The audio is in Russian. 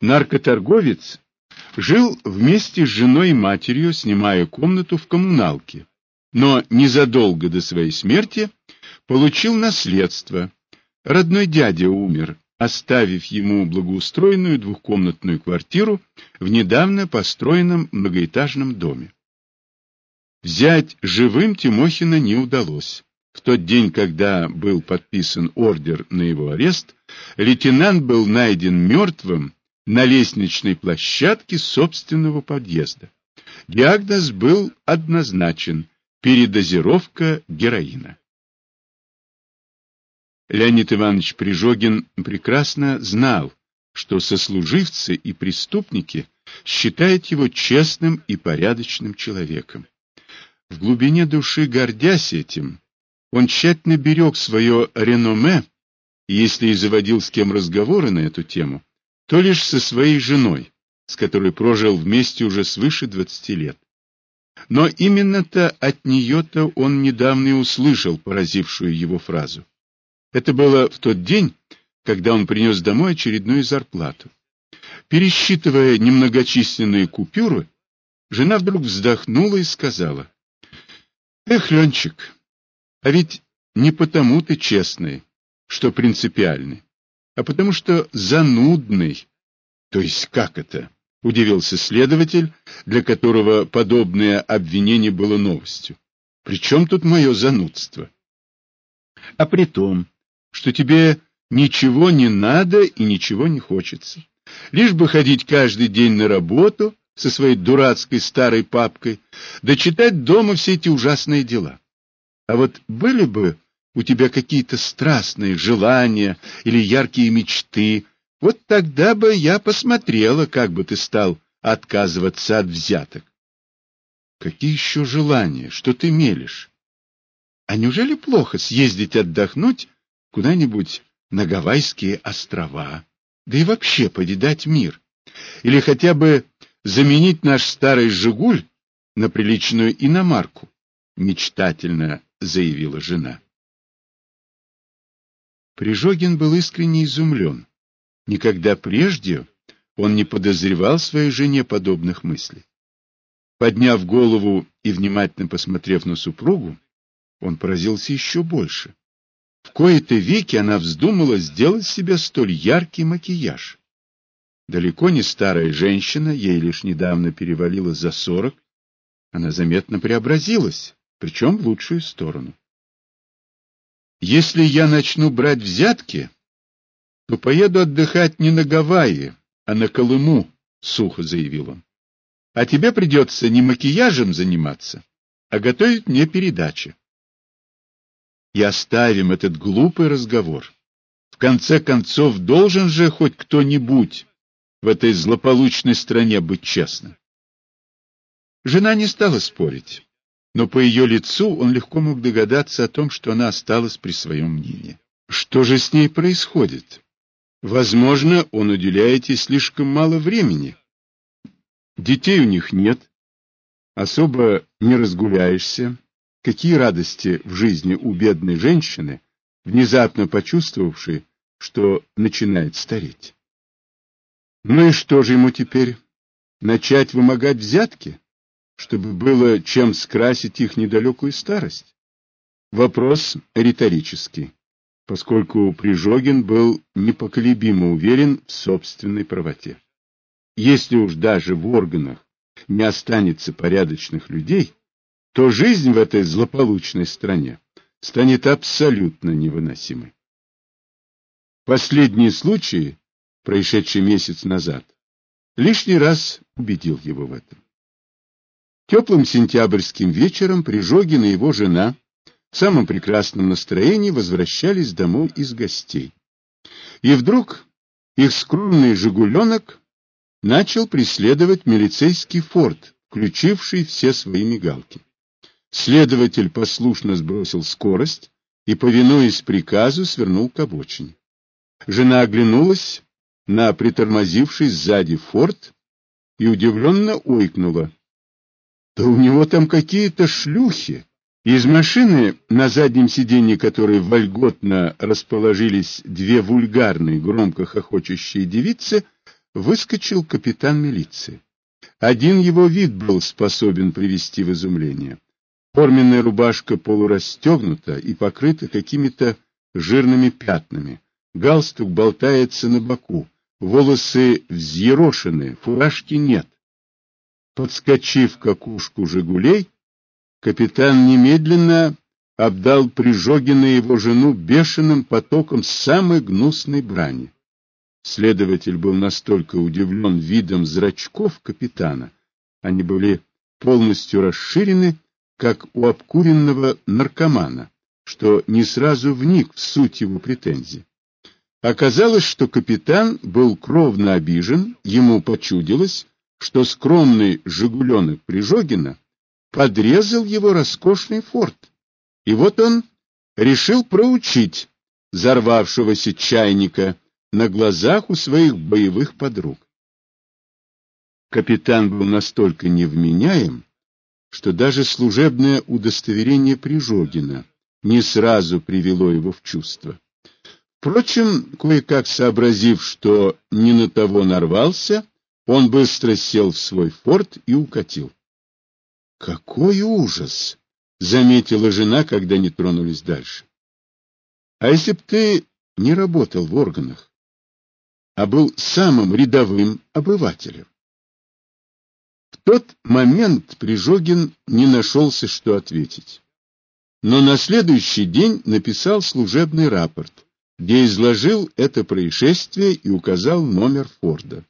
наркоторговец жил вместе с женой и матерью, снимая комнату в коммуналке, но незадолго до своей смерти получил наследство. Родной дядя умер, оставив ему благоустроенную двухкомнатную квартиру в недавно построенном многоэтажном доме. Взять живым Тимохина не удалось. В тот день, когда был подписан ордер на его арест, лейтенант был найден мертвым на лестничной площадке собственного подъезда. Диагноз был однозначен – передозировка героина. Леонид Иванович Прижогин прекрасно знал, что сослуживцы и преступники считают его честным и порядочным человеком. В глубине души гордясь этим, он тщательно берег свое реноме, если и заводил с кем разговоры на эту тему, то лишь со своей женой, с которой прожил вместе уже свыше двадцати лет. Но именно-то от нее-то он недавно и услышал поразившую его фразу. Это было в тот день, когда он принес домой очередную зарплату. Пересчитывая немногочисленные купюры, жена вдруг вздохнула и сказала, Эх, Ленчик, а ведь не потому ты честный, что принципиальный, а потому что занудный. То есть как это? Удивился следователь, для которого подобное обвинение было новостью. При чем тут мое занудство? А при том, что тебе ничего не надо и ничего не хочется. Лишь бы ходить каждый день на работу, со своей дурацкой старой папкой, да читать дома все эти ужасные дела. А вот были бы у тебя какие-то страстные желания или яркие мечты, вот тогда бы я посмотрела, как бы ты стал отказываться от взяток. Какие еще желания? Что ты мелешь? А неужели плохо съездить отдохнуть куда-нибудь на Гавайские острова, да и вообще повидать мир? Или хотя бы заменить наш старый «Жигуль» на приличную иномарку, мечтательно заявила жена. Прижогин был искренне изумлен. Никогда прежде он не подозревал своей жене подобных мыслей. Подняв голову и внимательно посмотрев на супругу, он поразился еще больше. В кои-то веки она вздумала сделать себе столь яркий макияж. Далеко не старая женщина, ей лишь недавно перевалило за сорок. Она заметно преобразилась, причем в лучшую сторону. Если я начну брать взятки, то поеду отдыхать не на Гавайи, а на Колыму, — сухо заявил он. А тебе придется не макияжем заниматься, а готовить мне передачи. И оставим этот глупый разговор. В конце концов, должен же хоть кто-нибудь в этой злополучной стране быть честным. Жена не стала спорить, но по ее лицу он легко мог догадаться о том, что она осталась при своем мнении. Что же с ней происходит? Возможно, он уделяет ей слишком мало времени. Детей у них нет, особо не разгуляешься. Какие радости в жизни у бедной женщины, внезапно почувствовавшей, что начинает стареть. Ну и что же ему теперь? Начать вымогать взятки, чтобы было чем скрасить их недалекую старость? Вопрос риторический, поскольку Прижогин был непоколебимо уверен в собственной правоте. Если уж даже в органах не останется порядочных людей, то жизнь в этой злополучной стране станет абсолютно невыносимой. Последние случаи происшедший месяц назад, лишний раз убедил его в этом. Теплым сентябрьским вечером Прижогин и его жена в самом прекрасном настроении возвращались домой из гостей. И вдруг их скромный «Жигуленок» начал преследовать милицейский форт, включивший все свои мигалки. Следователь послушно сбросил скорость и, повинуясь приказу, свернул к обочине. Жена оглянулась на притормозивший сзади форт и удивленно ойкнула. Да у него там какие-то шлюхи. Из машины, на заднем сиденье которой вольготно расположились две вульгарные, громко хохочущие девицы, выскочил капитан милиции. Один его вид был способен привести в изумление. Форменная рубашка полурастегнута и покрыта какими-то жирными пятнами. Галстук болтается на боку, волосы взъерошены, фуражки нет. Подскочив к окушку «Жигулей», капитан немедленно обдал Прижогина и его жену бешеным потоком самой гнусной брани. Следователь был настолько удивлен видом зрачков капитана, они были полностью расширены, как у обкуренного наркомана, что не сразу вник в суть его претензий. Оказалось, что капитан был кровно обижен, ему почудилось, что скромный «Жигуленок» Прижогина подрезал его роскошный форт. И вот он решил проучить взорвавшегося чайника на глазах у своих боевых подруг. Капитан был настолько невменяем, что даже служебное удостоверение Прижогина не сразу привело его в чувство. Впрочем, кое-как сообразив, что не на того нарвался, он быстро сел в свой форт и укатил. — Какой ужас! — заметила жена, когда не тронулись дальше. — А если б ты не работал в органах, а был самым рядовым обывателем? В тот момент Прижогин не нашелся, что ответить. Но на следующий день написал служебный рапорт — где изложил это происшествие и указал номер Форда.